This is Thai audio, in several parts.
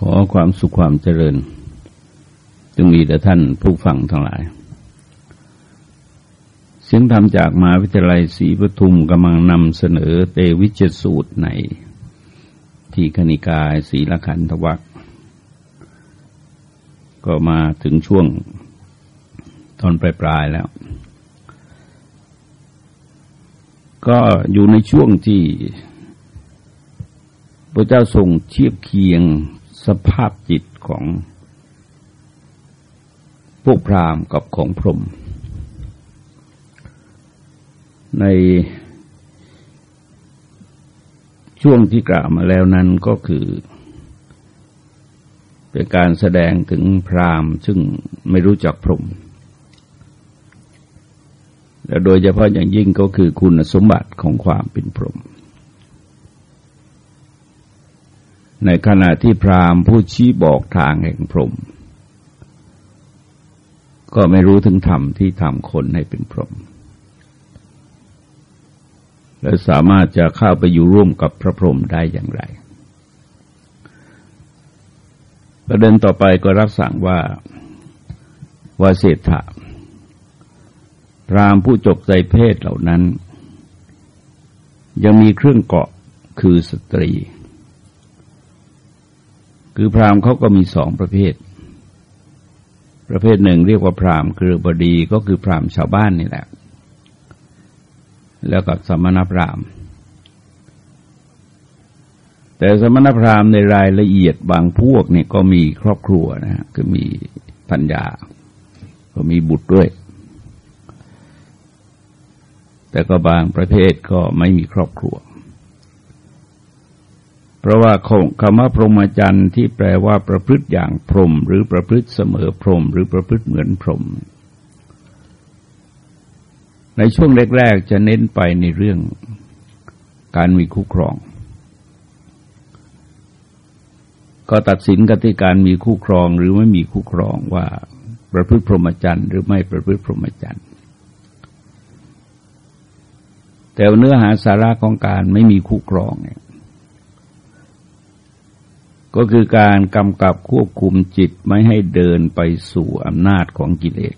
ขอความสุขความเจริญจงมีแต่ท่านผู้ฟังทั้งหลาย เสียงธรรมจากมหาวิทยาลัยศรีปทุมกำลังนำเสนอเตวิจสูตรใน ที่คณิกายศีลขันธวัคก็มาถึงช่วงตอนปลายๆแล้ว ก็อยู่ในช่วงที่พระเจ้าทรงเทียบเคียง สภาพจิตของพวกพราหมณ์กับของพรหมในช่วงที่กล่าวมาแล้วนั้นก็คือ เป็นการแสดงถึงพราหมณ์ซึ่งไม่รู้จักพรหมและโดยเฉพาะอย่างยิ่งก็คือคุณสมบัติของความเป็นพรหม ในขณะที่พราหมณ์ผู้ชี้บอกทางแห่งพรหมก็ไม่รู้ถึงธรรมที่ทำคนให้เป็นพรหมและสามารถจะเข้าไปอยู่ร่วมกับพระพรหมได้อย่างไร ประเด็นต่อไปก็รับสั่งว่าวาเศรษฐะพรามผู้จบใจเพศเหล่านั้น ยังมีเครื่องเกาะคือสตรี คือพราหมณ์เขาก็มีสองประเภท ประเภทหนึ่งเรียกว่าพราหมณ์คือบดีก็คือพราหมณ์ชาวบ้านนี่แหละ แล้วก็สมณพราหมณ์ แต่สมณพราหมณ์ในรายละเอียดบางพวกเนี่ยก็มีครอบครัวนะฮะคือมีปัญญา ก็มีบุตรด้วย แต่ก็บางประเภทก็ไม่มีครอบครัว เพราะว่าคำว่าพรหมจรรย์ที่แปลว่าประพฤติอย่างพรหมหรือประพฤติเสมอพรหมหรือประพฤติเหมือนพรหมในช่วงแรกๆจะเน้นไปในเรื่องการมีคู่ครอง ก็ตัดสินกันที่การมีคู่ครองหรือไม่มีคู่ครองว่าประพฤติพรหมจรรย์หรือไม่ประพฤติพรหมจรรย์แต่เนื้อหาสาระของการไม่มีคู่ครองเนี่ย ก็คือการกำกับควบคุมจิตไม่ให้เดินไปสู่อำนาจของกิเลส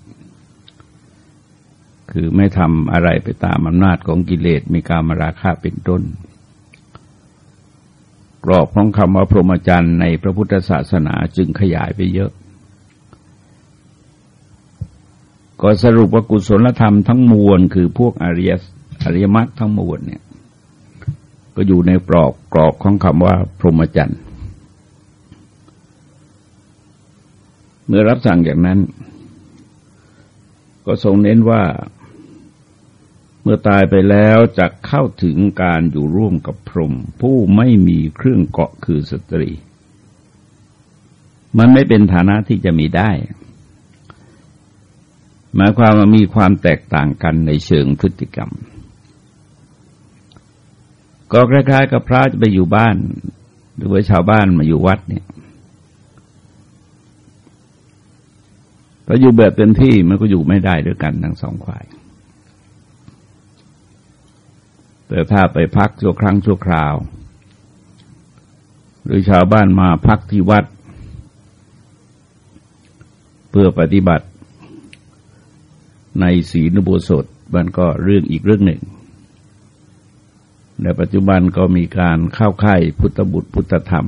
คือไม่ทำอะไรไปตามอำนาจของกิเลสมีการมาราคาเป็นต้น กรอบของคำว่าพรหมจรรย์ในพระพุทธศาสนาจึงขยายไปเยอะ ก็สรุปว่ากุศลธรรมทั้งมวลคือพวกอริยอริยมรรคทั้งมวลเนี่ย ก็อยู่ในกรอบกรอบของคำว่าพรหมจรรย์ เมื่อรับสั่งอย่างนั้น ก็ทรงเน้นว่า เมื่อตายไปแล้วจะเข้าถึงการอยู่ร่วมกับพรหมผู้ไม่มีเครื่องเกาะคือสตรี มันไม่เป็นฐานะที่จะมีได้ หมายความว่ามีความแตกต่างกันในเชิงพฤติกรรม ก็คล้ายๆกับพระจะไปอยู่บ้าน หรือว่าชาวบ้านมาอยู่วัดเนี่ย เราอยู่แบบเต็มที่มันก็อยู่ไม่ได้ด้วยกันทั้งสองฝ่าย แต่ถ้าไปพักชั่วครั้งชั่วคราว หรือชาวบ้านมาพักที่วัด เพื่อปฏิบัติ ในศีลบุสดมันก็เรื่องอีกเรื่องหนึ่งในปัจจุบันก็มีการเข้าค่ายพุทธบุตรพุทธธรรม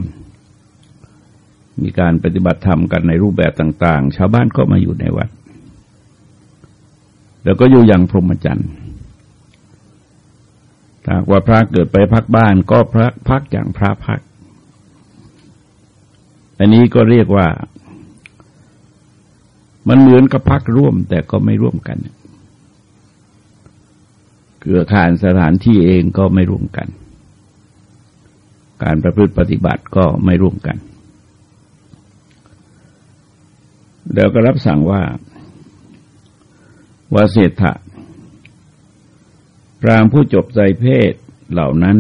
มีการปฏิบัติธรรมกันในรูปแบบต่าง ๆ ชาวบ้านก็มาอยู่ในวัด แล้วก็อยู่อย่างพรหมจรรย์ถ้าว่าพระเกิดไปพักบ้านก็พระพักอย่างพระพัก อันนี้ก็เรียกว่า มันเหมือนกับพักร่วมแต่ก็ไม่ร่วมกันเกือข่านสถานที่เองก็ไม่ร่วมกัน การประพฤติปฏิบัติก็ไม่ร่วมกัน แล้วก็รับสั่งว่าวาเศรษฐะพรามผู้จบใจเพศเหล่านั้น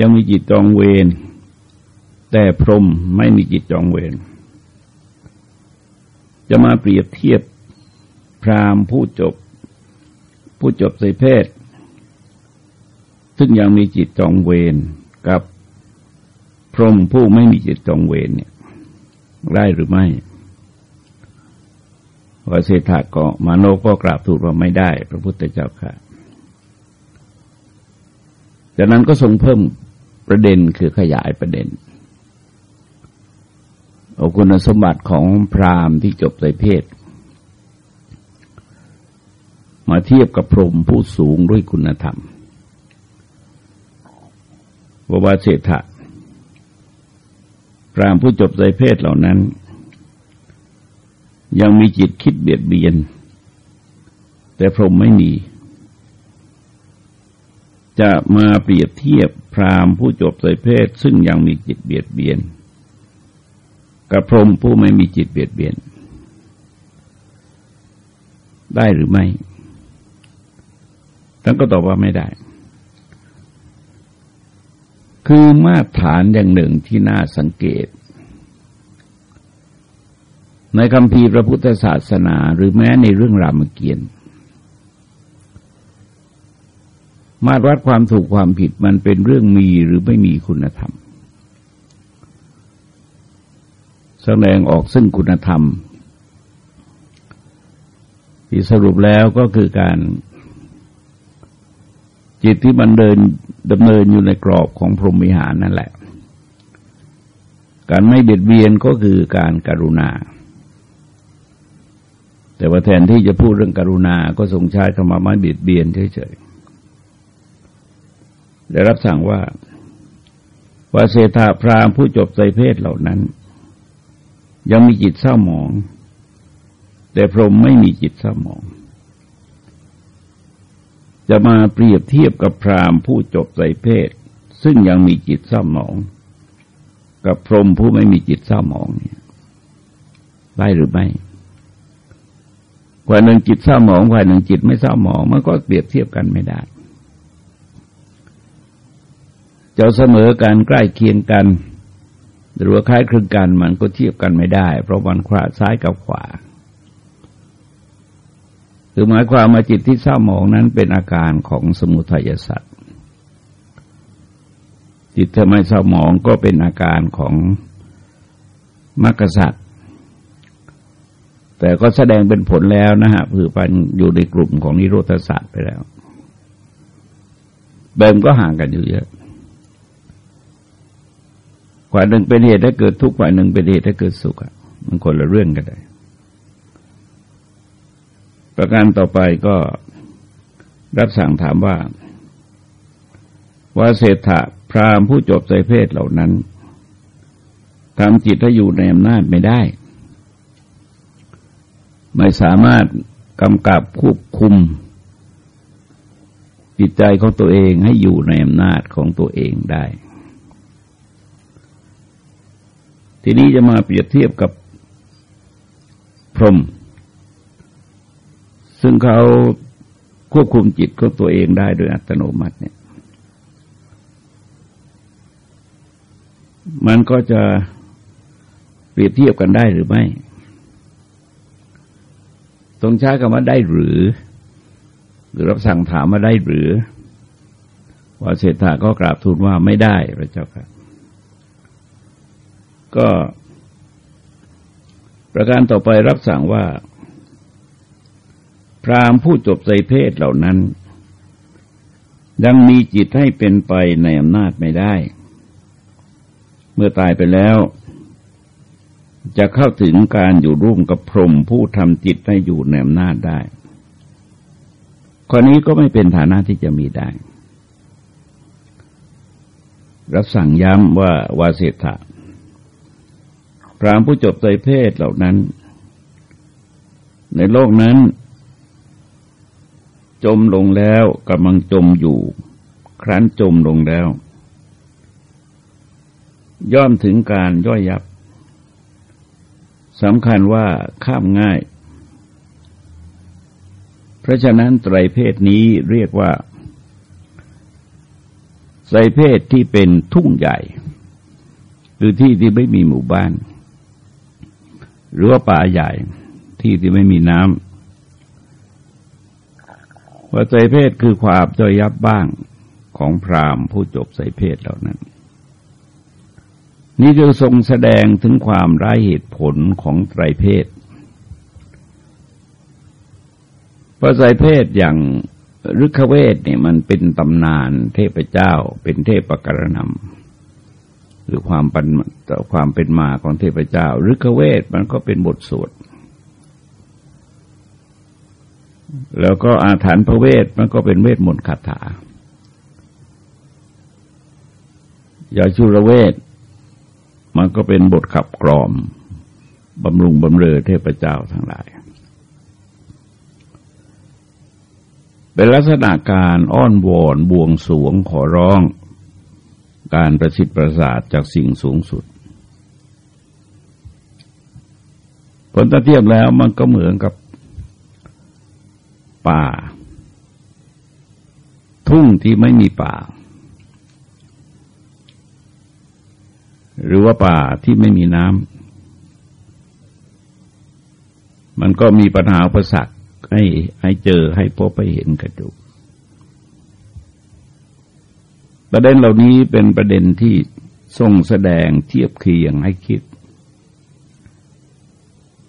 ยังมีจิตจองเวรแต่พรหมไม่มีจิตจองเวรจะมาเปรียบเทียบพรามผู้จบ ผู้จบใจเพศ ซึ่งยังมีจิตจองเวรกับพรหมผู้ไม่มีจิตจองเวรเนี่ย ได้หรือไม่พระเศรษฐาก็มาโนก็กราบทูลว่าไม่ได้ พระพุทธเจ้าค่ะ จากนั้นก็ทรงเพิ่มประเด็นคือขยายประเด็นเอาคุณสมบัติของพราหมณ์ที่จบในเพศ มาเทียบกับพรหมผู้สูงด้วยคุณธรรมววาเศรษฐะ พรามผู้จบในเพศเหล่านั้น ยังมีจิตคิดเบียดเบียน แต่พรหมไม่มี จะมาเปรียบเทียบพรามผู้จบในเพศ ซึ่งยังมีจิตเบียดเบียน กับพรหมผู้ไม่มีจิตเบียดเบียน ได้หรือไม่ท่านก็ตอบว่าไม่ได้ คือมาตรฐานอย่างหนึ่งที่น่าสังเกต ในคำพีพระพุทธศาสนาหรือแม้ในเรื่องรามเกียรติ์มาตรวัดความถูกความผิดมันเป็นเรื่องมีหรือไม่มีคุณธรรม แสดงออกซึ่งคุณธรรม ที่สรุปแล้วก็คือการ จิตที่มันเดินดำเนินอยู่ในกรอบของพรหมิหารนั่นแหละ การไม่เบียดเบียนก็คือการการุณา แต่ว่าแทนที่จะพูดเรื่องการุณา ก็ทรงใช้คำว่าไม่เบียดเบียนเฉยๆได้รับสั่งว่าว่าเศรษฐาพราหมณ์ผู้จบใจเพศเหล่านั้น ยังมีจิตเศร้าหมอง แต่พรหมไม่มีจิตเศร้าหมอง จะมาเปรียบเทียบกับพราหมณ์ผู้จบใส่เพศ ซึ่งยังมีจิตเศร้าหมอง กับพรหมผู้ไม่มีจิตเศร้าหมองเนี่ยได้หรือไม่ฝ่ายหนึ่งจิตเศร้าหมองฝ่ายหนึ่งจิตไม่เศร้าหมองมันก็เปรียบเทียบกันไม่ได้จะเสมอกันใกล้เคียงกัน หรือว่าคล้ายคลึงกันมันก็เทียบกันไม่ได้ เพราะมันขวาซ้ายกับขวา คือหมายความมาจิตที่เศร้าหมองนั้นเป็นอาการของสมุทัยสัตว์จิตทำไมเศร้าหมองก็เป็นอาการของมรรคสัตว์แต่ก็แสดงเป็นผลแล้วนะฮะคือปันอยู่ในกลุ่มของนิโรธศาสตร์ไปแล้ว เบิมก็ห่างกันอยู่เยอะฝ่ายหนึ่งเป็นเหตุให้เกิดทุกข์ฝ่ายหนึ่งเป็นเหตุให้เกิดสุขมันคนละเรื่องกันเลย ประการต่อไปก็รับสั่งถามว่าว่าเศรษฐะพรามผู้จบใจเพศเหล่านั้นทำจิตให้อยู่ในอำนาจไม่ได้ ไม่สามารถกำกับควบคุม จิตใจของตัวเองให้อยู่ในอำนาจของตัวเองได้ ทีนี้จะมาเปรียบเทียบกับพรหม ซึ่งเขาควบคุมจิตของตัวเองได้โดยอัตโนมัติเนี่ย มันก็จะเปรียบเทียบกันได้หรือไม่ต้องใช้คำว่าได้หรือ หรือรับสั่งถามมาได้หรือว่าเศรษฐาก็กราบทูลว่าไม่ได้พระเจ้าค่ะ ก็ประการต่อไปรับสั่งว่า พรามผู้จบใจเพศเหล่านั้น ยังมีจิตให้เป็นไปในอำนาจไม่ได้ เมื่อตายไปแล้ว จะเข้าถึงการอยู่ร่วมกับพรหมผู้ทำจิตให้อยู่ในอำนาจได้ข้อนี้ก็ไม่เป็นฐานะที่จะมีได้ รับสั่งย้ำว่าวาเสถะพรามผู้จบใจเพศเหล่านั้น ในโลกนั้น จมลงแล้วกำลังจมอยู่ ครั้นจมลงแล้ว ย่อมถึงการย่อยยับสำคัญว่าข้ามง่าย เพราะฉะนั้นไตรเพศนี้เรียกว่าไตรเพศที่เป็นทุ่งใหญ่หรือที่ที่ไม่มีหมู่บ้าน หรือว่าป่าใหญ่ที่ที่ไม่มีน้ำ ว่าใจเพศคือความจอยยับบ้างของพราหมณ์ผู้จบใสเพศเหล่านั้น นี่คือทรงแสดงถึงความร้ายเหตุผลของไตรเพศเพราะไตรเพศอย่างฤกเวทเนี่ยมันเป็นตำนานเทพเจ้า เป็นเทพปกรณำหรือความเป็นความเป็นมาของเทพเจ้าฤกเวทมันก็เป็นบทสวด แล้วก็อาถรรพ์พระเวทมันก็เป็นเวทมนต์คาถายาชุระเวท มันก็เป็นบทขับกรอมบำรุงบำเรอเทพเจ้าทั้งหลาย เป็นลักษณะการอ้อนวอนบวงสวงขอร้อง การประสิทธิ์ประสาทจากสิ่งสูงสุด ผลตะเทียบแล้วมันก็เหมือนกับ ป่า ทุ่งที่ไม่มีป่า หรือว่าป่าที่ไม่มีน้ำมันก็มีปัญหาอุปสรรคให้ให้เจอให้พบไปเห็นกระดูกประเด็นเหล่านี้เป็นประเด็นที่ทรงแสดงเทียบเคียงให้คิด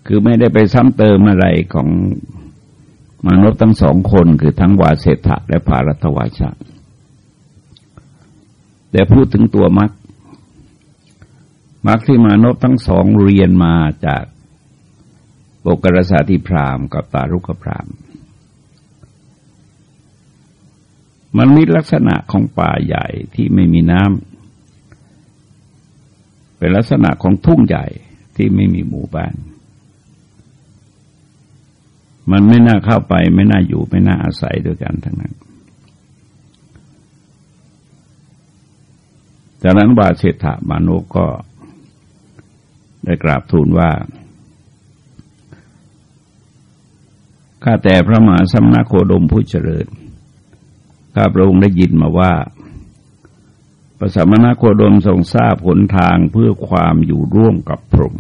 คือไม่ได้ไปซ้ำเติมอะไรของ มนุษย์ทั้งสองคนคือทั้งวาเสถะและภารัตวาชาแต่พูดถึงตัวมรรคมรรคที่มนุษย์ทั้งสองเรียนมาจากโอกรสาธิพรามกับตารุกพราม มันมีลักษณะของป่าใหญ่ที่ไม่มีน้ำเป็นลักษณะของทุ่งใหญ่ที่ไม่มีหมู่บ้าน มันไม่น่าเข้าไป ไม่น่าอยู่ ไม่น่าอาศัยด้วยกันทั้งนั้น จากนั้นบาเศรษฐามานุก็ได้กราบทูลว่าข้าแต่พระมหาสมณโคดมผู้เจริญ ข้าพระองค์ได้ยินมาว่าพระสมณโคดมทรงทราบผลทางเพื่อความอยู่ร่วมกับพรหม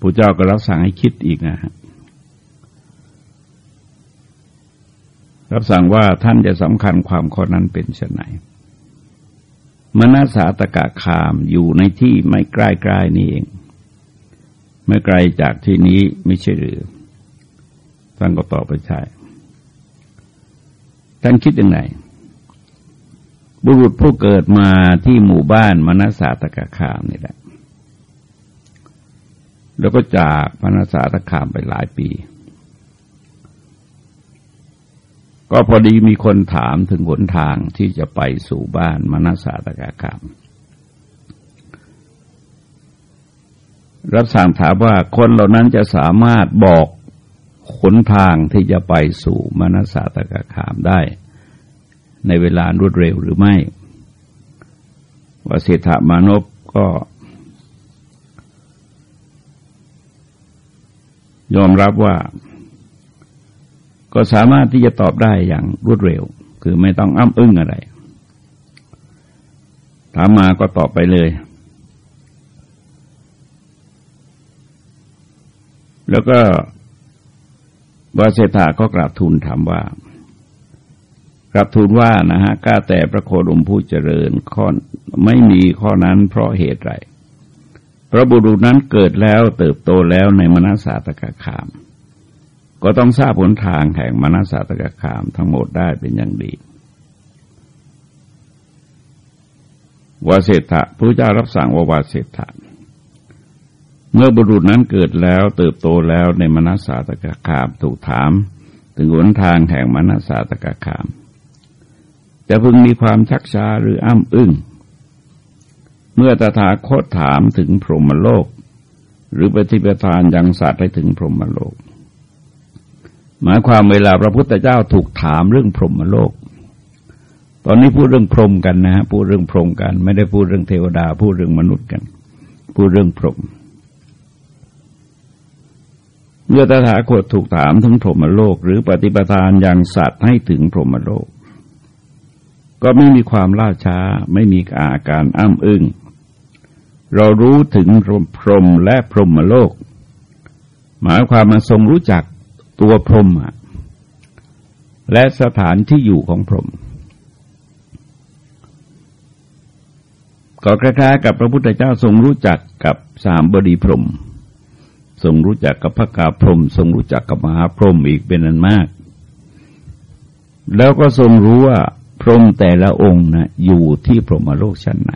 พระเจ้าก็รับสั่งให้คิดอีกนะฮะรับสั่งว่าท่านจะสำคัญความข้อนั้นเป็นเช่นไหนมนาสาตกะคามอยู่ในที่ไม่ใกล้ๆนี่เอง ไม่ไกลจากที่นี้ไม่ใช่หรือท่านก็ตอบไปใช่ท่านคิดยังไงบุรุษผู้เกิดมาที่หมู่บ้านมนาสาตกะคามนี่แหละ แล้วก็จากพระนาสาตคามไปหลายปี ก็พอดีมีคนถามถึงหนทางที่จะไปสู่บ้านมนาสาตคาม รับสั่งถามว่าคนเหล่านั้นจะสามารถบอกขนทางที่จะไปสู่มนาสาตกคามได้ ในเวลารวดเร็วหรือไม่ว่าเศรษฐามานพก็ ยอมรับว่า ก็สามารถที่จะตอบได้อย่างรวดเร็ว คือไม่ต้องอ้ำอึ้งอะไร ถามมาก็ตอบไปเลย แล้วก็วาเสถาก็กราบทูลถามว่ากราบทูลว่านะฮะ กล้าแต่พระโคดมผู้เจริญข้อไม่มีข้อนั้นเพราะเหตุไร พระบุรุษนั้นเกิดแล้วเติบโตแล้วในมนาสาตกคาม ก็ต้องทราบผลทางแห่งมนาสาตกคามทั้งหมดได้เป็นอย่างดีวาเสถะพระเจ้ารับสั่งว่าวาเสถะเมื่อบุรุษนั้นเกิดแล้วเติบโตแล้วในมนาสาตกคามถูกถาม ถึงหนทางแห่งมนาสาตกคามจะพึงมีความชักช้าหรืออ้ำอึ้ง เมื่อตถาคตถามถึงพรหมโลก หรือปฏิปทานยังสัตว์ให้ถึงพรหมโลก หมายความเวลาพระพุทธเจ้าถูกถามเรื่องพรหมโลก ตอนนี้พูดเรื่องพรหมกันนะฮะพูดเรื่องพรหมกัน ไม่ได้พูดเรื่องเทวดา พูดเรื่องมนุษย์กัน พูดเรื่องพรหมเมื่อตถาคตถูกถามถึงพรหมโลก หรือปฏิปทานยังสัตว์ให้ถึงพรหมโลกก็ไม่มีความล่าช้าไม่มีอาการอ้ำอึ้ง เรารู้ถึงพรหมและพรหมโลก หมายความมาทรงรู้จักตัวพรหมและสถานที่อยู่ของพรหมก็คล้ายๆกับพระพุทธเจ้าทรงรู้จักกับสามบดีพรหมทรงรู้จักกับพระกาพรหมทรงรู้จักกับมหาพรหมอีกเป็นอันมาก แล้วก็ทรงรู้ว่าพรหมแต่ละองค์นะอยู่ที่พรหมโลกชั้นไหน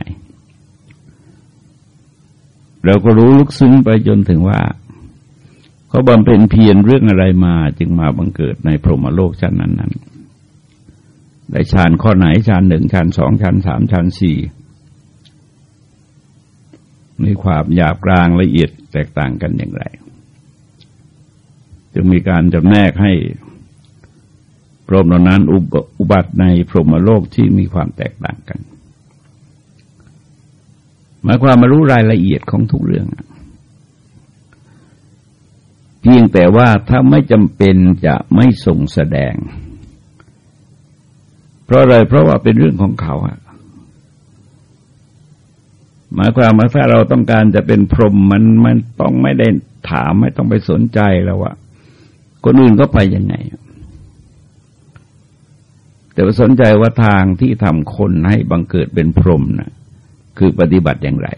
เราก็รู้ลึกซึ้งไปจนถึงว่าเขาบำเพ็ญเพียรเรื่องอะไรมาจึงมาบังเกิดในพรหมโลกชั้นนั้นนั้นได้ฌานข้อไหนฌานหนึ่งฌานสองฌานสามฌานสี่มีความหยาบกลางละเอียดแตกต่างกันอย่างไร จึงมีการจำแนกให้พรหมเหล่านั้นอุบัติในพรหมโลกที่มีความแตกต่างกัน หมายความมารู้รายละเอียดของทุกเรื่องเพียงแต่ว่าถ้าไม่จำเป็นจะไม่ส่งแสดง เพราะอะไรเพราะว่าเป็นเรื่องของเขาอะหมายความว่าถ้าเราต้องการจะเป็นพรหมมันมันต้องไม่ได้ถามไม่ต้องไปสนใจแล้วว่าคนอื่นก็ไปยังไง แต่สนใจว่าทางที่ทำคนให้บังเกิดเป็นพรหมนะ คือปฏิบัติอย่างไร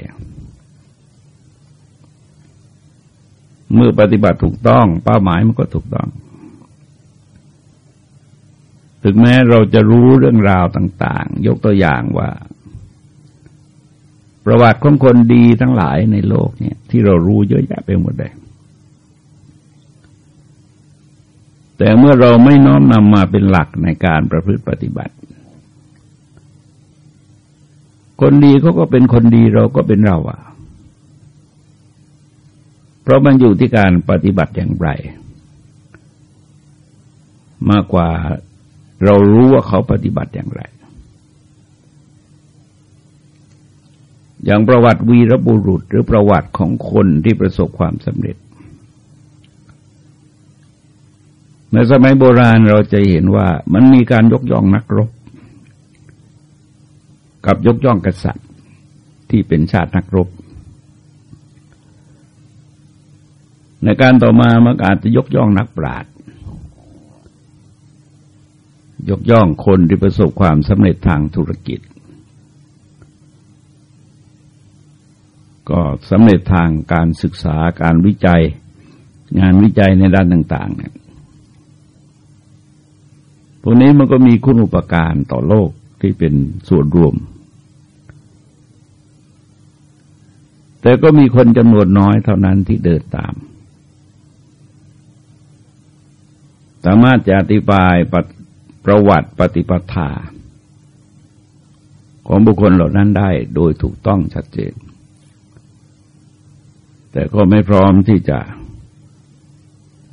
เมื่อปฏิบัติถูกต้อง เป้าหมายมันก็ถูกต้อง ถึงแม้เราจะรู้เรื่องราวต่าง ๆ ยกตัวอย่างว่า ประวัติของคนดีทั้งหลายในโลกเนี่ยที่เรารู้เยอะแยะไปหมดเลยแต่เมื่อเราไม่น้อมนำมาเป็นหลักในการประพฤติปฏิบัติ คนดีเขาก็เป็นคนดีเราก็เป็นเราอะเพราะมันอยู่ที่การปฏิบัติอย่างไร มากกว่าเรารู้ว่าเขาปฏิบัติอย่างไร อย่างประวัติวีรบุรุษหรือประวัติของคนที่ประสบความสำเร็จในสมัยโบราณเราจะเห็นว่ามันมีการยกย่องนักรบ กับยกย่องกษัตริย์ที่เป็นชาตินักรบ ในการต่อมามันอาจจะยกย่องนักปราชญ์ยกย่องคนที่ประสบความสำเร็จทางธุรกิจ ก็สำเร็จทางการศึกษาการวิจัย งานวิจัยในด้านต่าง ๆ เนี่ยพวกนี้มันก็มีคุณอุปการต่อโลกที่เป็นส่วนรวม แต่ก็มีคนจำนวนน้อยเท่านั้นที่เดินตาม สามารถจะอธิบายประวัติปฏิปทา ของบุคคลเหล่านั้นได้โดยถูกต้องชัดเจน แต่ก็ไม่พร้อมที่จะ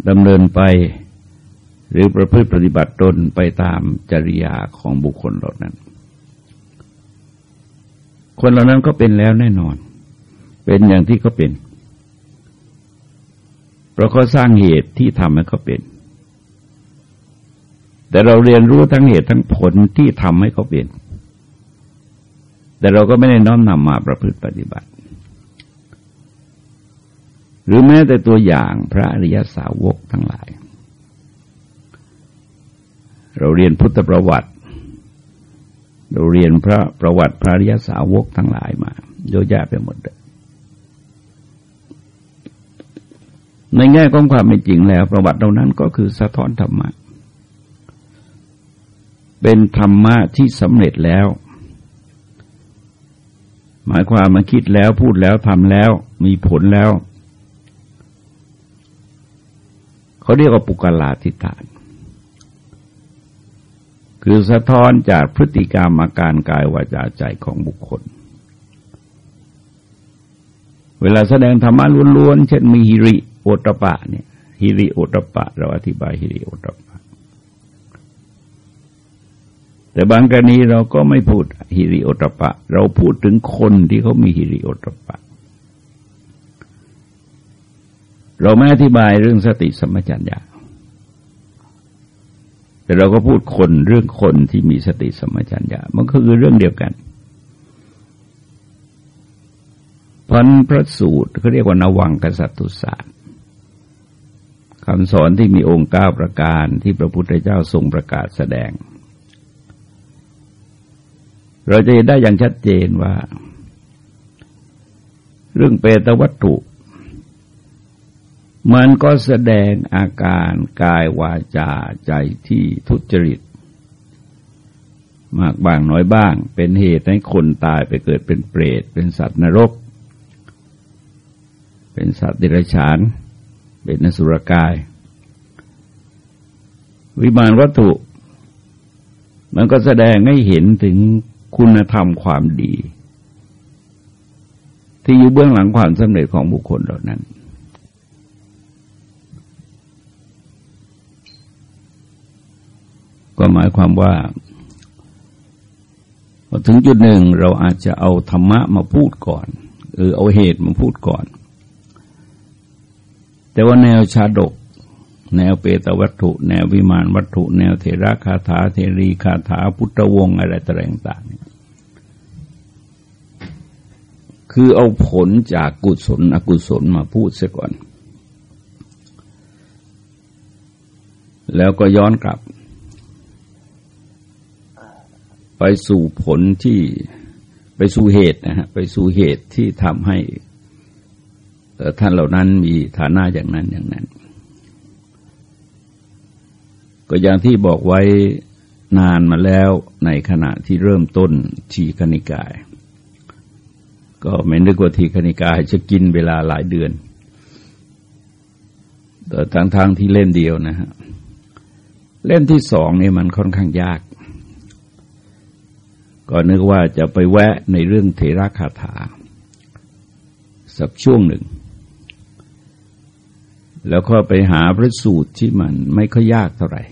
ดำเนินไป หรือประพฤติปฏิบัติตนไปตามจริยาของบุคคลเหล่านั้น คนเหล่านั้นก็เป็นแล้วแน่นอน เป็นอย่างที่เขาเป็น เพราะเขาสร้างเหตุที่ทำให้เขาเป็น แต่เราเรียนรู้ทั้งเหตุทั้งผลที่ทำให้เขาเป็น แต่เราก็ไม่ได้น้อมนำมาประพฤติปฏิบัติ หรือแม้แต่ตัวอย่างพระอริยสาวกทั้งหลาย เราเรียนพุทธประวัติเราเรียนพระประวัติพระอริยสาวกทั้งหลายมาเยอะแยะไปหมดเลย ในแง่ของความเป็นจริงแล้ว ประวัติเหล่านั้นก็คือสะท้อนธรรมะ เป็นธรรมะที่สำเร็จแล้ว หมายความมาคิดแล้วพูดแล้วทำแล้ว มีผลแล้ว เขาเรียกว่าปุกลาธิฐาน คือสะท้อนจากพฤติกรรมอาการกายวาจาใจของบุคคลเวลาแสดงธรรมะล้วนๆ เช่นมีฮิริ โอตปะเนี่ยฮิริโอตปะ เราอธิบายฮิริโอตปะ แต่บางกรณีเราก็ไม่พูดฮิริโอตปะ เราพูดถึงคนที่เขามีฮิริโอตปะ เราไม่อธิบายเรื่องสติสมัจัญญาแต่เราก็พูดคนเรื่องคนที่มีสติสมัจัญญามันก็คือเรื่องเดียวกันพันพระสูตรเขาเรียกว่านวังกษัตริย์ศาสตร์ คำสอนที่มีองค์เก้าประการที่พระพุทธเจ้าทรงประกาศแสดง เราจะเห็นได้อย่างชัดเจนว่า เรื่องเปตวัตถุ มันก็แสดงอาการกายวาจาใจที่ทุจริต มากบ้างน้อยบ้าง เป็นเหตุให้คนตายไปเกิดเป็นเปรต เป็นสัตว์นรก เป็นสัตว์เดรัจฉาน เป็นนสุรกาย วิมานวัตถุ มันก็แสดงให้เห็นถึงคุณธรรมความดี ที่อยู่เบื้องหลังความสำเร็จของบุคคลเหล่านั้น ก็หมายความว่าพอถึงจุดหนึ่งเราอาจจะเอาธรรมะมาพูดก่อนหรือเอาเหตุมาพูดก่อน แต่ว่าแนวชาดก แนวเปตวัตถุ แนววิมานวัตถุ แนวเทระคาถาเทรีคาถาพุทธวงศ์อะไรต่างๆคือเอาผลจากกุศลอกุศลมาพูดเสียก่อน แล้วก็ย้อนกลับ ไปสู่ผลที่ไปสู่เหตุนะฮะไปสู่เหตุที่ทำให้ ท่านเหล่านั้นมีฐานะอย่างนั้นอย่างนั้น ก็อย่างที่บอกไว้นานมาแล้วในขณะที่เริ่มต้นทีคณิกาย ก็ไม่นึกว่าทีคณิกายจะกินเวลาหลายเดือนแต่ทางทางที่เล่นเดียวนะฮะเล่นที่สองนี่มันค่อนข้างยาก ก็นึกว่าจะไปแวะในเรื่องเทระคาถาสักช่วงหนึ่ง แล้วก็ไปหาพระสูตรที่มันไม่ค่อยยากเท่าไหร่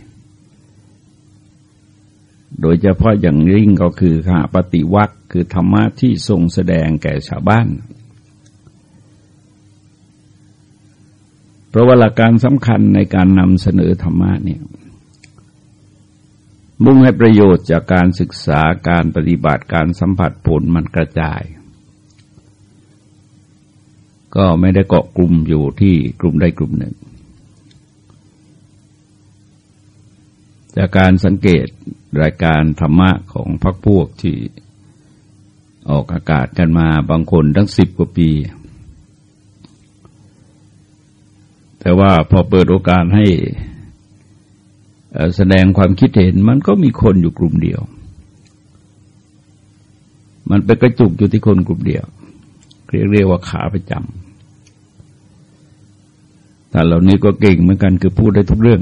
โดยเฉพาะอย่างยิ่งก็คือขาปฏิวัติคือธรรมะที่ทรงแสดงแก่ชาวบ้าน เพราะว่าหลักการสำคัญในการนำเสนอธรรมะเนี่ยมุ่งให้ประโยชน์จากการศึกษาการปฏิบัติการสัมผัสผลมันกระจาย ก็ไม่ได้เกาะกลุ่มอยู่ที่กลุ่มใดกลุ่มหนึ่ง จากการสังเกตรายการธรรมะของพรรคพวกที่ออกอากาศกันมาบางคนทั้งสิบกว่าปี แต่ว่าพอเปิดโอกาสให้แสดงความคิดเห็นมันก็มีคนอยู่กลุ่มเดียว มันไปกระจุกอยู่ที่คนกลุ่มเดียว เรียกเรียกว่าขาประจำแต่เหล่านี้ก็เก่งเหมือนกันคือพูดได้ทุกเรื่อง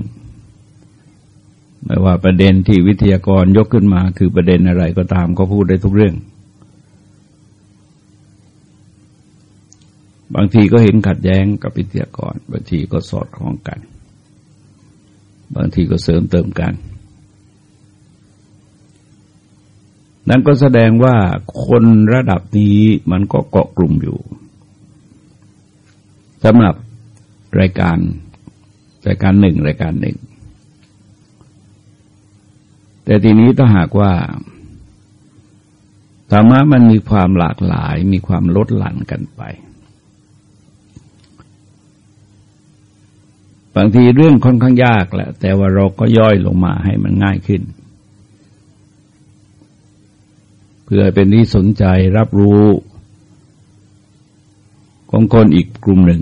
ไม่ว่าประเด็นที่วิทยากรยกขึ้นมา คือประเด็นอะไรก็ตามก็พูดได้ทุกเรื่อง บางทีก็เห็นขัดแย้งกับวิทยากร บางทีก็สอดคล้องกัน บางทีก็เสริมเติมกัน นั่นก็แสดงว่าคนระดับนี้มันก็เกาะกลุ่มอยู่สำหรับรายการรายการหนึ่งรายการหนึ่ง แต่ทีนี้ถ้าหากว่าธรรมะมันมีความหลากหลายมีความลดหลั่นกันไป บางทีเรื่องค่อนข้างยากแหละแต่ว่าเราก็ย่อยลงมาให้มันง่ายขึ้น เพื่อเป็นที่สนใจรับรู้ของคนอีกกลุ่มหนึ่ง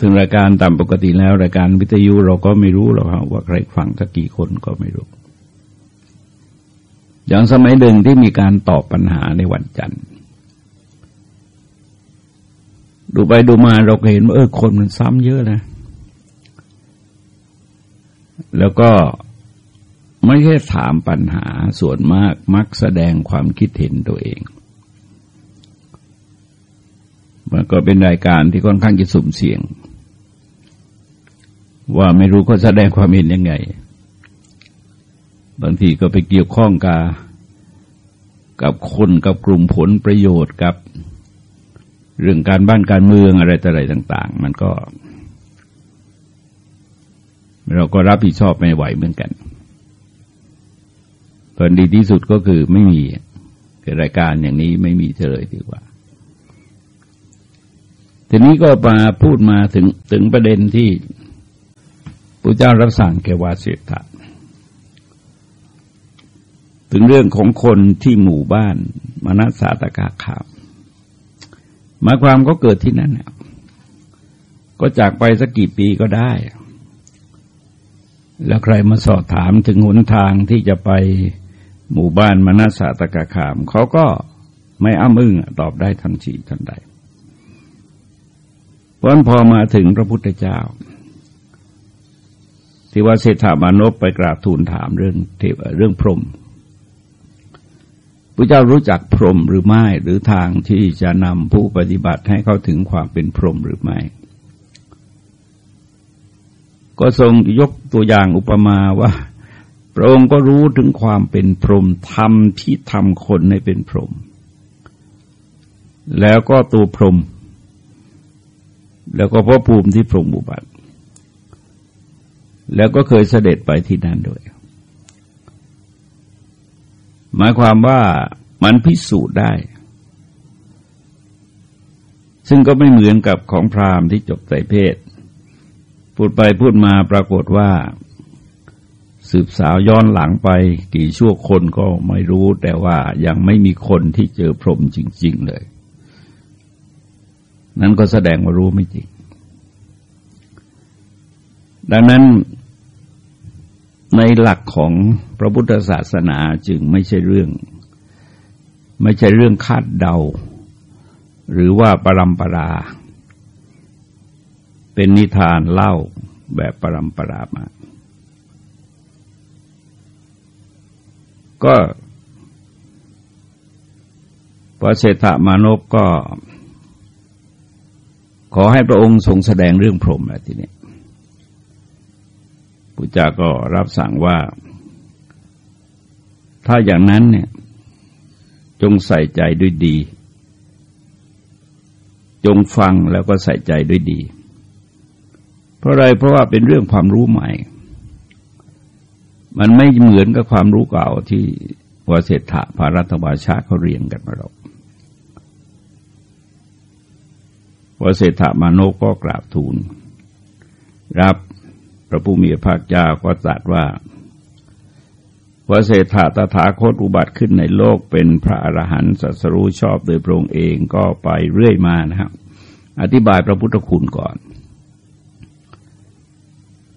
ถึงรายการตามปกติแล้วรายการวิทยุเราก็ไม่รู้หรอกครับว่าใครฟังสักกี่คนก็ไม่รู้ อย่างสมัยหนึ่งที่มีการตอบปัญหาในวันจันทร์ ดูไปดูมาเราเห็นว่าเออคนมันซ้ำเยอะนะ แล้วก็ ไม่แค่ถามปัญหาส่วนมากมักแสดงความคิดเห็นตัวเอง มันก็เป็นรายการที่ค่อนข้างจะสุ่มเสี่ยง ว่าไม่รู้เขาแสดงความเห็นยังไง บางทีก็ไปเกี่ยวข้องกับกับคนกับกลุ่มผลประโยชน์กับเรื่องการบ้านการเมืองอะไรต่ออะไรต่าง ๆ มันก็ เราก็รับผิดชอบไม่ไหวเหมือนกัน ผลดีที่สุดก็คือไม่มีรายการอย่างนี้ไม่มีเลยดีกว่า ทีนี้ก็มาพูดมาถึงถึงประเด็นที่พระเจ้ารับสั่งแกวาสิทธะถึงเรื่องของคนที่หมู่บ้านมนัสสาตกาขามมาความก็เกิดที่นั่นก็จากไปสักกี่ปีก็ได้ แล้วใครมาสอบถามถึงหนทางที่จะไป หมู่บ้านมนัสาตกาขาม เขาก็ไม่อ้ามึงตอบได้ทันทีทันใดเพราะพอมาถึงพระพุทธเจ้า ที่ว่าเศรษฐามานพไปกราบทูลถามเรื่องเรื่องพรหมพระเจ้ารู้จักพรหมหรือไม่หรือทางที่จะนำผู้ปฏิบัติให้เข้าถึงความเป็นพรหมหรือไม่ก็ทรงยกตัวอย่างอุปมาว่า พระองค์ก็รู้ถึงความเป็นพรหมธรรมที่ทำคนให้เป็นพรหมแล้วก็ตัวพรหมแล้วก็พระภูมิที่พรหมบุบัติแล้วก็เคยเสด็จไปที่นั่นด้วย หมายความว่ามันพิสูจน์ได้ ซึ่งก็ไม่เหมือนกับของพราหมณ์ที่จบใส่เพศ พูดไปพูดมาปรากฏว่า สืบสาวย้อนหลังไปกี่ชั่วคนก็ไม่รู้ แต่ว่ายังไม่มีคนที่เจอพรหมจริง ๆ เลย นั้นก็แสดงว่ารู้ไม่จริง ดังนั้นในหลักของพระพุทธศาสนาจึงไม่ใช่เรื่อง ไม่ใช่เรื่องคาดเดา หรือว่าปรำปรา เป็นนิทานเล่าแบบปรำปรามา ก็พระเศรษฐมานพก็ ขอให้พระองค์ทรงแสดงเรื่องพรหมอะไรทีนี้พุทธเจ้าก็รับสั่งว่า ถ้าอย่างนั้นเนี่ย จงใส่ใจด้วยดี จงฟังแล้วก็ใส่ใจด้วยดี เพราะอะไรเพราะว่าเป็นเรื่องความรู้ใหม่ มันไม่เหมือนกับความรู้เก่าที่วเศรษฐะภารัตวาชาเขาเรียงกันมาหรอกวเศรษฐมาโนก็กราบทูล รับพระผู้มีพระภาคเจ้าก็ตรัสว่าพระเศรษฐาตถาคตอุบัติขึ้นในโลกเป็นพระอรหันต์สัสรู้ชอบโดยพระองค์เองก็ไปเรื่อยมานะครับ อธิบายพระพุทธคุณก่อน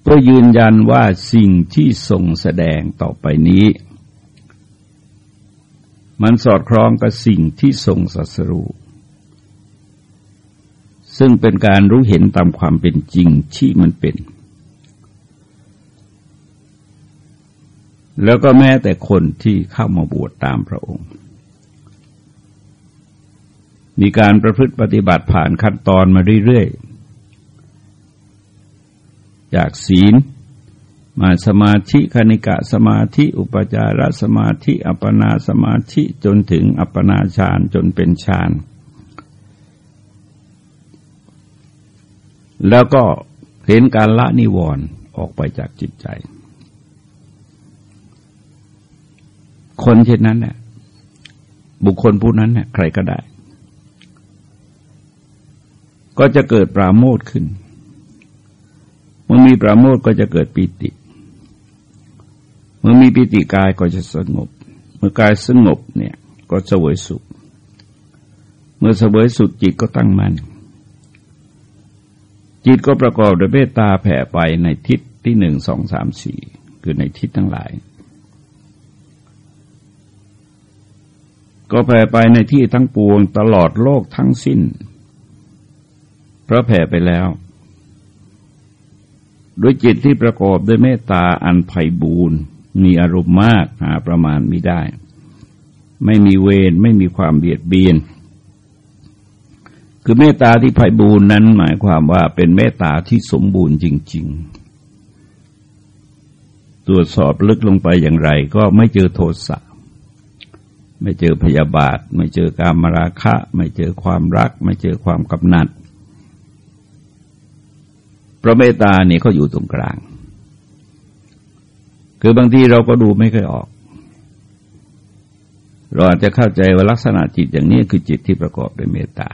เพื่อยืนยันว่าสิ่งที่ทรงแสดงต่อไปนี้ มันสอดคล้องกับสิ่งที่ทรงสัสรูซึ่งเป็นการรู้เห็นตามความเป็นจริงที่มันเป็น แล้วก็แม้แต่คนที่เข้ามาบวชตามพระองค์ มีการประพฤติปฏิบัติผ่านขั้นตอนมาเรื่อยๆ จากศีล มาสมาธิคณิกะสมาธิอุปจารสมาธิ อัปปนาสมาธิจนถึงอัปปนาฌานจนเป็นฌานแล้วก็เห็นการละนิวรณ์ออกไปจากจิตใจ คนเช่นนั้นเนี่ยบุคคลผู้นั้นเนี่ยใครก็ได้ ก็จะเกิดปราโมทขึ้น เมื่อมีปราโมทก็จะเกิดปิติ เมื่อมีปิติกายก็จะสงบ เมื่อกายสงบเนี่ยก็สวยสุข เมื่อสวยสุขจิตก็ตั้งมัน่นจิตก็ประกอบด้วยเมตตาแผ่ไปในทิศที่หนึ่งสองสามสี่คือในทิศทั้งหลาย ก็แผ่ไปในที่ทั้งปวงตลอดโลกทั้งสิ้น เพราะแผ่ไปแล้ว ด้วยจิตที่ประกอบด้วยเมตตาอันไพ่บูรณ์มีอารมณ์มากหาประมาณไม่ได้ ไม่มีเวรไม่มีความเบียดเบียน คือเมตตาที่ไพ่บูรณ์นั้นหมายความว่าเป็นเมตตาที่สมบูรณ์จริง ๆ ตรวจสอบลึกลงไปอย่างไร ก็ไม่เจอโทสะไม่เจอพยาบาท ไม่เจอการมราคะ ไม่เจอความรัก ไม่เจอความกำหนัด พระเมตตาเนี่ยเขาอยู่ตรงกลาง คือบางทีเราก็ดูไม่ค่อยออก เราอาจจะเข้าใจว่าลักษณะจิตอย่างนี้คือจิตที่ประกอบด้วยเมตตา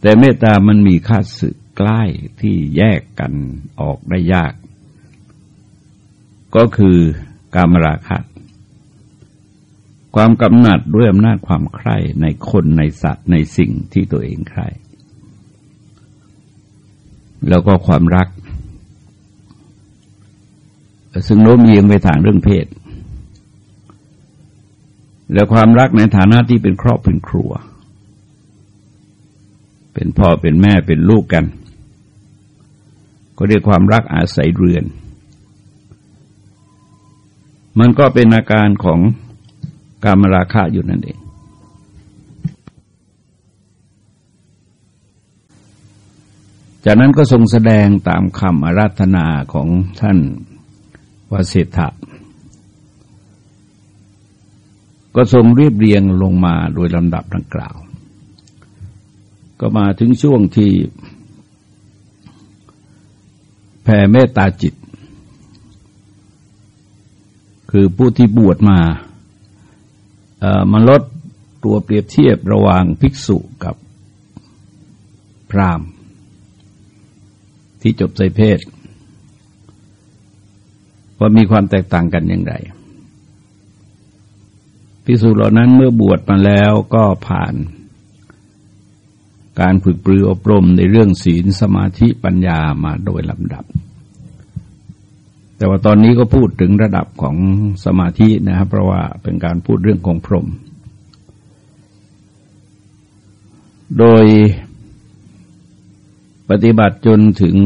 แต่เมตตามันมีค่าสึกใกล้ที่แยกกันออกได้ยาก ก็คือการมราคะความกำหนัดด้วยอำนาจความใคร่ในคนในสัตว์ในสิ่งที่ตัวเองใคร่ แล้วก็ความรัก ซึ่งโน้มเอียงไปทางเรื่องเพศ แล้วความรักในฐานะที่เป็นครอบเป็นครัว เป็นพ่อเป็นแม่เป็นลูกกัน ก็เรียกความรักอาศัยเรือน มันก็เป็นอาการของการมราคะอยู่นั่นเอง จากนั้นก็ทรงแสดงตามคำอาราธนาของท่านวเสถะก็ทรงเรียบเรียงลงมาโดยลำดับดังกล่าว ก็มาถึงช่วงที่แผ่เมตตาจิต คือผู้ที่บวชมามันลดตัวเปรียบเทียบระหว่างภิกษุกับพราหมณ ที่จบใจเพศว่ามีความแตกต่างกันอย่างไรภิกษุเหล่านั้นเมื่อบวชมาแล้วก็ผ่าน การฝึกปรืออบรมในเรื่องศีลสมาธิปัญญามาโดยลำดับ แต่ว่าตอนนี้ก็พูดถึงระดับของสมาธินะครับ เพราะว่าเป็นการพูดเรื่องของพรหมโดย ปฏิบัติจนถึง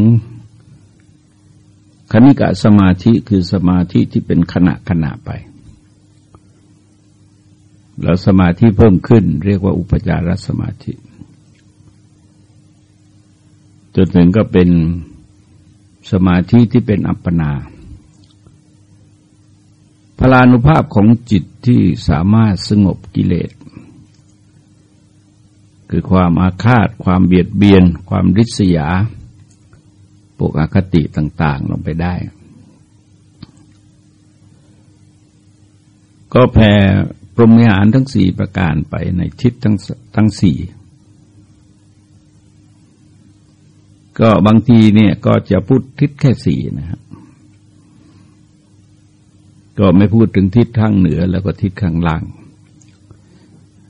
คณิกะสมาธิคือสมาธิที่เป็นขณะขณะไป แล้วสมาธิเพิ่มขึ้นเรียกว่าอุปจารสมาธิ จนถึงก็เป็นสมาธิที่เป็นอัปปนาพลานุภาพของจิตที่สามารถสงบกิเลส คือความอาฆาต ความเบียดเบียน ความริษยาปกอคติต่าง ๆ ลงไปได้ ก็แผ่พรหมิหารทั้งสี่ประการไปในทิศทั้งทั้งสี่ก็บางทีเนี่ยก็จะพูดทิศแค่สี่นะครับก็ไม่พูดถึงทิศทางเหนือแล้วก็ทิศข้างล่าง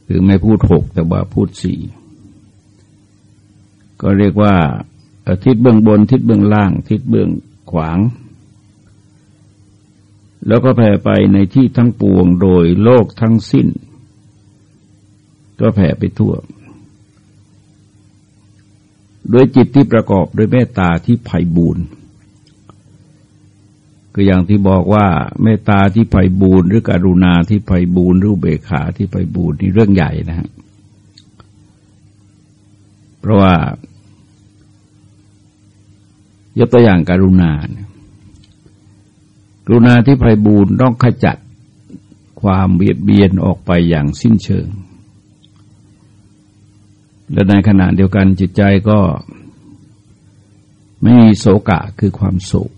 คือไม่พูดหกแต่ว่าพูดสี่ก็เรียกว่าทิศเบื้องบน ทิศเบื้องล่าง ทิศเบื้องขวาง แล้วก็แผ่ไปในที่ทั้งปวงโดยโลกทั้งสิ้น ก็แผ่ไปทั่วโดยจิตที่ประกอบด้วยเมตตาที่ไพ่บูรณ์ ก็อย่างที่บอกว่าเมตตาที่ไพ่บูรณ์หรือการุณาที่ไพ่บูรณ์หรือเบขาที่ไพ่บูรณ์นี่เรื่องใหญ่นะฮะเพราะว่ายกตัวอย่างการุณากรุณาที่ไพ่บูรณ์ต้องขจัดความเบียดเบียนออกไปอย่างสิ้นเชิง และในขณะเดียวกันจิตใจก็ไม่มีโศกะคือความโศก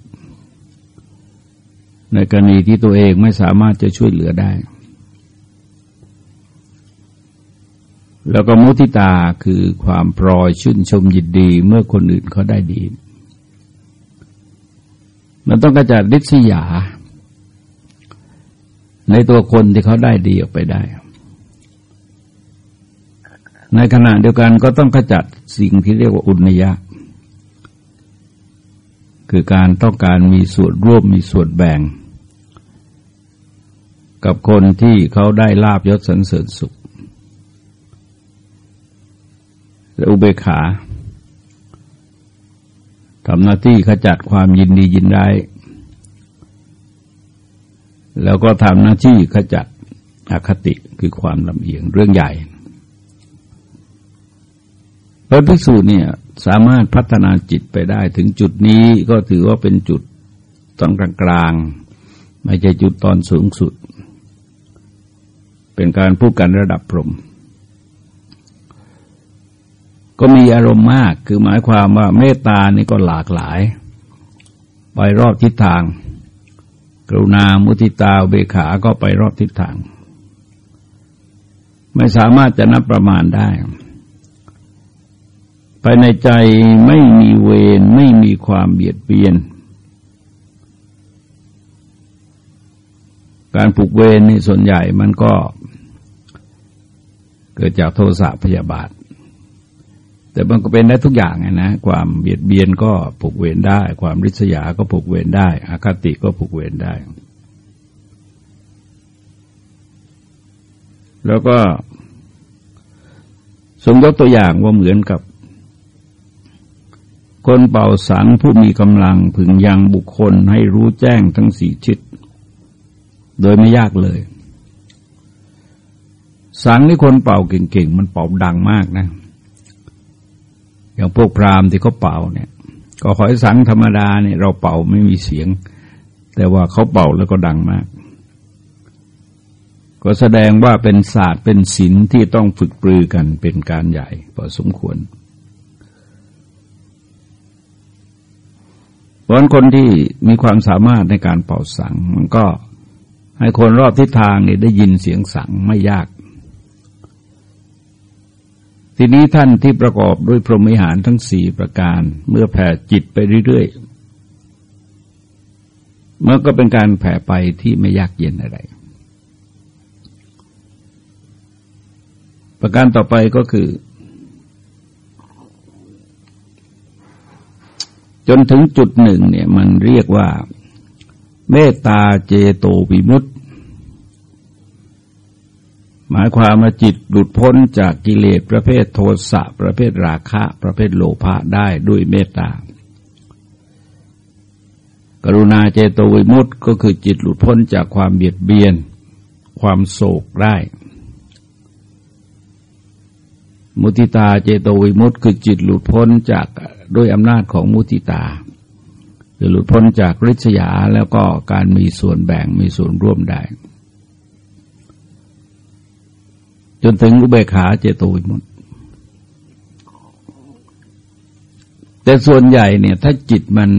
ในกรณีที่ตัวเองไม่สามารถจะช่วยเหลือได้ แล้วก็มุทิตาคือความปลอยชื่นชมยินดีเมื่อคนอื่นเขาได้ดี มันต้องกระจัดดิษยา ในตัวคนที่เขาได้ดีออกไปได้ ในขณะเดียวกันก็ต้องขจัดสิ่งที่เรียกว่าอุณยะ คือการต้องการมีส่วนร่วมมีส่วนแบ่ง กับคนที่เขาได้ลาบยศสรรเสริญสุข และอุเบกขาทำหน้าที่ขจัดความยินดียินร้ายแล้วก็ทำหน้าที่ขจัดอคติคือความลำเอียงเรื่องใหญ่พระภิกษุเนี่ย สามารถพัฒนาจิตไปได้ถึงจุดนี้ก็ถือว่าเป็นจุดตอนกลางๆ ไม่ใช่จุดตอนสูงสุด เป็นการพูดกันระดับพรมก็มีอารมณ์มากคือหมายความว่าเมตตานี่ก็หลากหลาย ไปรอบทิศทาง กรุณามุทิตาเบขาก็ไปรอบทิศทาง ไม่สามารถจะนับประมาณได้ ภายในใจไม่มีเวรไม่มีความเบียดเบียน การผูกเวรในส่วนใหญ่มันก็ เกิดจากโทสะพยาบาท แต่มันก็เป็นได้ทุกอย่างนะความเบียดเบียนก็ผูกเวรได้ ความริษยาก็ผูกเวรได้อาคติก็ผูกเวรได้ แล้วก็สมยกตัวอย่างว่าเหมือนกับ คนเป่าสังผู้มีกำลังพึงยังบุคคลให้รู้แจ้งทั้งสี่ชิดโดยไม่ยากเลย สังที่คนเป่าเก่งๆ มันเป่าดังมากนะ อย่างพวกพราหมณ์ที่เขาเป่าเนี่ย ก็ขอยสังธรรมดาเนี่ยเราเป่าไม่มีเสียง แต่ว่าเขาเป่าแล้วก็ดังมาก ก็แสดงว่าเป็นศาสตร์เป็นศิลป์ที่ต้องฝึกปรือกันเป็นการใหญ่พอสมควร เพราะคนที่มีความสามารถในการเป่าสัง มันก็ให้คนรอบทิศทางนี่ได้ยินเสียงสังไม่ยาก ทีนี้ท่านที่ประกอบด้วยพรหมิหารทั้งสี่ประการ เมื่อแผ่จิตไปเรื่อยๆเมื่อก็เป็นการแผ่ไปที่ไม่ยากเย็นอะไร ประการต่อไปก็คือ จนถึงจุดหนึ่งเนี่ยมันเรียกว่า เมตตาเจโตวิมุตติหมายความว่าจิตหลุดพ้นจากกิเลสประเภทโทสะ ประเภทราคะ ประเภทโลภะได้ด้วยเมตตา กรุณาเจโตวิมุตติก็คือจิตหลุดพ้นจากความเบียดเบียน ความโศกได้ มุติตาเจโตวิมุตต์คือจิตหลุดพ้นจากด้วยอำนาจของมุติตาคือหลุดพ้นจากริษยาแล้วก็การมีส่วนแบ่งมีส่วนร่วมได้ จนถึงอุเบกขาเจโตวิมุตต์แต่ส่วนใหญ่เนี่ย ถ้าจิตมัน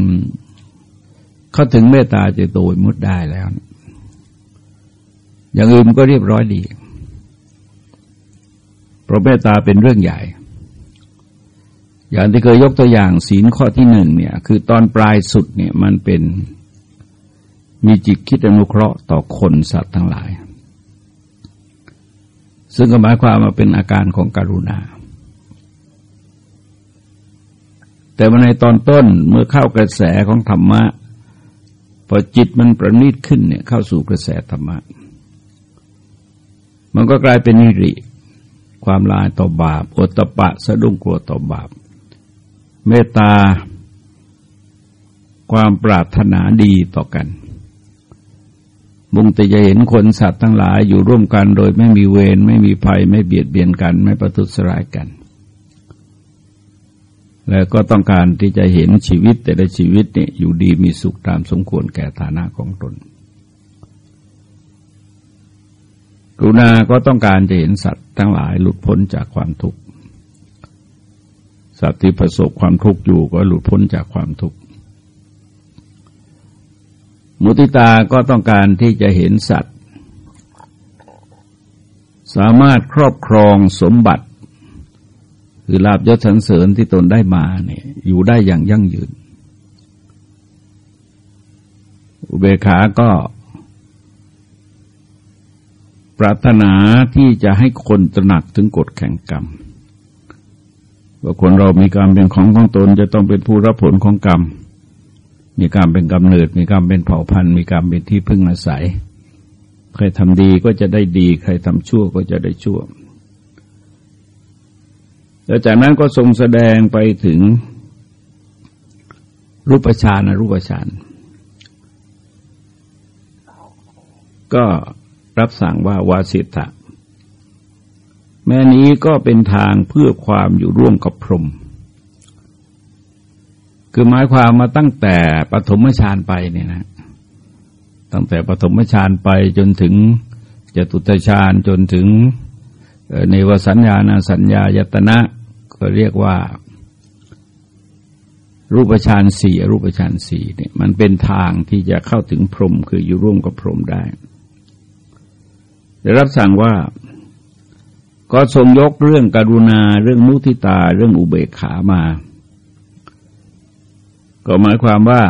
เข้าถึงเมตตาเจโตวิมุตต์ได้แล้ว อย่างอื่นก็เรียบร้อยดี เพราะเมตตาเป็นเรื่องใหญ่ อย่างที่เคยยกตัวอย่างศีลข้อที่หนึ่งเนี่ย คือตอนปลายสุดเนี่ยมันเป็นมีจิตคิดอนุเคราะห์ต่อคนสัตว์ทั้งหลาย ซึ่งก็หมายความมาเป็นอาการของการุณา แต่มาในตอนต้นเมื่อเข้ากระแสของธรรมะพอจิตมันประณีตขึ้นเนี่ยเข้าสู่กระแสธรรมะ มันก็กลายเป็นนิริ ความลายต่อบาปอตปะสะดุ้งกลัวต่อบาป เมตตา ความปรารถนาดีต่อกัน มุ่งแต่จะเห็นคนสัตว์ทั้งหลายอยู่ร่วมกันโดยไม่มีเวรไม่มีภัยไม่เบียดเบียนกัน ไม่ประทุษร้ายกัน แล้วก็ต้องการที่จะเห็นชีวิตแต่ละชีวิตเนี่ยอยู่ดีมีสุขตามสมควรแก่ฐานะของตน กรุณาก็ต้องการจะเห็นสัตว์ทั้งหลายหลุดพ้นจากความทุกข์สัตว์ที่ประสบความทุกข์อยู่ก็หลุดพ้นจากความทุกข์มุติตาก็ต้องการที่จะเห็นสัตว์ สามารถครอบครองสมบัติ คือลาบยศสันเสริญที่ตนได้มาเนี่ยอยู่ได้อย่างยั่งยืน อุเบกขาก็ ปรารถนาที่จะให้คนตระหนักถึงกฎแข่งกรรมว่าคนเรามีกรรมเป็นของของตนจะต้องเป็นผู้รับผลของกรรม มีกรรมเป็นกำเนิด มีกรรมเป็นเผ่าพันธุ์ มีกรรมเป็นที่พึ่งอาศัย ใครทำดีก็จะได้ดี ใครทำชั่วก็จะได้ชั่วแล้วจากนั้นก็ทรงแสดงไปถึงรูปฌานรูปฌานก็ รับสั่งว่าวาสิทธะแม่นี้ก็เป็นทางเพื่อความอยู่ร่วมกับพรหมคือหมายความมาตั้งแต่ปฐมฌานไปเนี่ยนะ ตั้งแต่ปฐมฌานไปจนถึงจตุตฌานจนถึงในวสัญญาณสัญญายตนะก็เรียกว่า รูปฌานสี่รูปฌานสี่เนี่ยมันเป็นทางที่จะเข้าถึงพรหมคืออยู่ร่วมกับพรหมได้ ได้รับสั่งว่าก็ทรงยกเรื่องกรุณาเรื่องมุทิตาเรื่องอุเบกขามา ก็หมายความว่า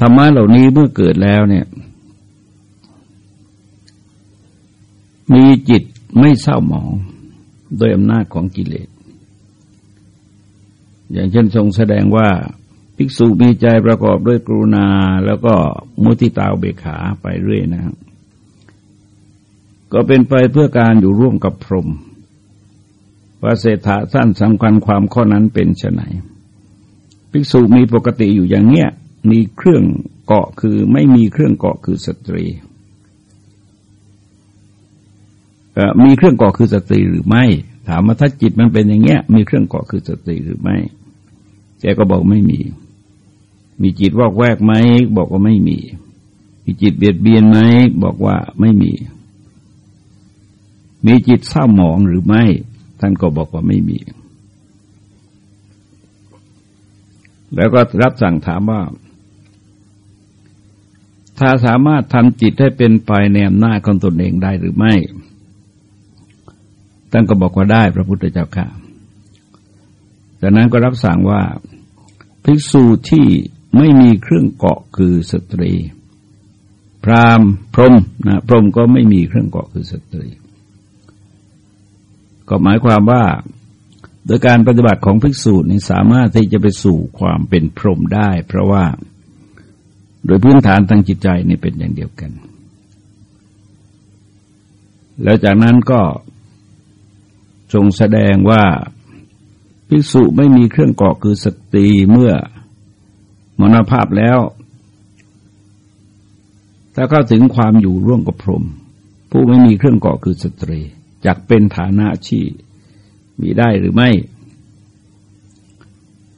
ธรรมะเหล่านี้เมื่อเกิดแล้วเนี่ยมมีจิตไม่เศร้าหมองโดยอำนาจของกิเลส อย่างเช่นทรงแสดงว่า ภิกษุมีใจประกอบด้วยกรุณา แล้วก็มุทิตาอุเบกขาไปเรื่อยนะครับ ก็เป็นไปเพื่อการอยู่ร่วมกับพรหมว่าเศรษฐะท่านสำคัญความข้อนั้นเป็นไฉนภิกษุมีปกติอยู่อย่างเนี้ยมีเครื่องเกาะคือไม่มีเครื่องเกาะคือสตรีมีเครื่องเกาะคือสตรีหรือไม่ ถามว่าถ้าจิตมันเป็นอย่างเงี้ย มีเครื่องเกาะคือสตรีหรือไม่แกก็บอกไม่มี มีจิตวอกแวกไหมบอกว่าไม่มี มีจิตเบียดเบียนไหมบอกว่าไม่มี มีจิตเศร้าหมองหรือไม่ ท่านก็บอกว่าไม่มี แล้วก็รับสั่งถามว่า ถ้าสามารถทำจิตให้เป็นไปในอำนาจของตนเองได้หรือไม่ ท่านก็บอกว่าได้พระพุทธเจ้าค่ะจากนั้นก็รับสั่งว่าภิกษุที่ ไม่มีเครื่องเกาะคือสตรี พรามพรมนะพรมก็ไม่มีเครื่องเกาะคือสตรี ก็หมายความว่า โดยการปฏิบัติของภิกษุนี่สามารถที่จะไปสู่ความเป็นพรมได้ เพราะว่า โดยพื้นฐานทางจิตใจนี่เป็นอย่างเดียวกัน แล้วจากนั้นก็ทรงแสดงว่าภิกษุไม่มีเครื่องเกาะคือสตรีเมื่อ มรณภาพแล้ว ถ้าเข้าถึงความอยู่ร่วมกับพรหมผู้ไม่มีเครื่องเกาะคือสตรีจักเป็นฐานะที่มีได้หรือไม่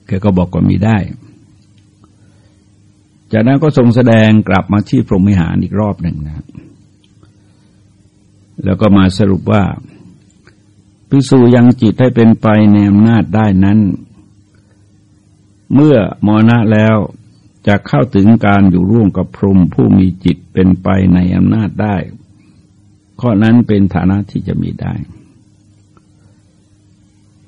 แกก็บอกว่ามีได้ จากนั้นก็ทรงแสดงกลับมาที่พรหมิหารอีกรอบหนึ่งนะ แล้วก็มาสรุปว่าภิกษุยังจิตให้เป็นไปในอำนาจได้นั้น เมื่อมรณะแล้วจะเข้าถึงการอยู่ร่วมกับพรหมผู้มีจิตเป็นไปในอำนาจได้ ข้อนั้นเป็นฐานะที่จะมีได้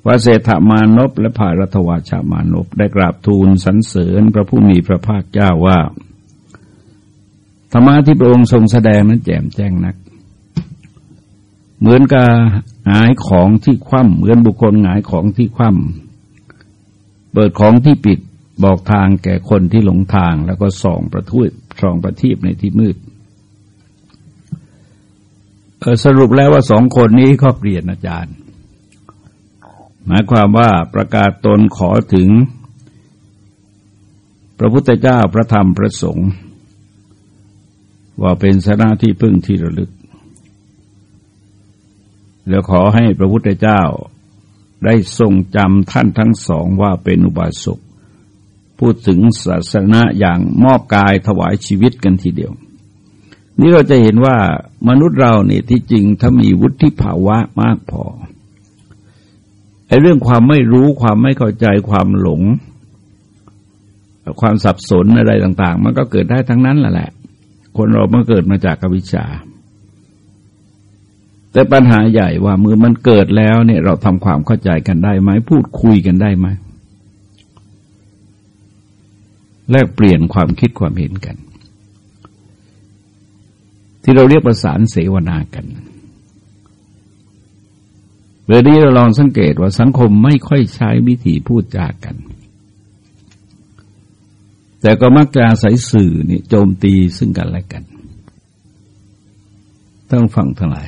วาเศรษฐมานพและภารัตวาชามานพได้กราบทูลสรรเสริญพระผู้มีพระภาคเจ้าว่า ธรรมะที่พระองค์ทรงแสดงนั้นแจ่มแจ้งนัก เหมือนกับหายของที่คว่ำเหมือนบุคคลหงายของที่คว่ำ เปิดของที่ปิดบอกทางแก่คนที่หลงทางแล้วก็ส่องประทุยส่องประทีปในที่มืดสรุปแล้วว่าสองคนนี้ก็เปลี่ยนอาจารย์ หมายความว่าประกาศตนขอถึง พระพุทธเจ้าพระธรรมพระสงฆ์ว่าเป็นสนาที่พึ่งที่ระลึก แล้วขอให้พระพุทธเจ้า ได้ทรงจำท่านทั้งสองว่าเป็นอุบาสกพูดถึงศาสนาอย่างมอบกายถวายชีวิตกันทีเดียว นี่เราจะเห็นว่ามนุษย์เราเนี่ยที่จริงถ้ามีวุฒิภาวะมากพอไอ้เรื่องความไม่รู้ความไม่เข้าใจความหลง ความสับสนอะไรต่าง ๆ มันก็เกิดได้ทั้งนั้นแหละคนเราเมื่อเกิดมาจากอวิชชา แต่ปัญหาใหญ่ว่ามือมันเกิดแล้วเนี่ยเราทำความเข้าใจกันได้ไหมพูดคุยกันได้ไหมแลกเปลี่ยนความคิดความเห็นกัน ที่เราเรียกประสานเสวนากันเรื่องนี้เราลองสังเกตว่าสังคมไม่ค่อยใช้วิธีพูดจากัน แต่ก็มักจะอาศัยสื่อนี่โจมตีซึ่งกันและกันต้องฟังทั้งหลาย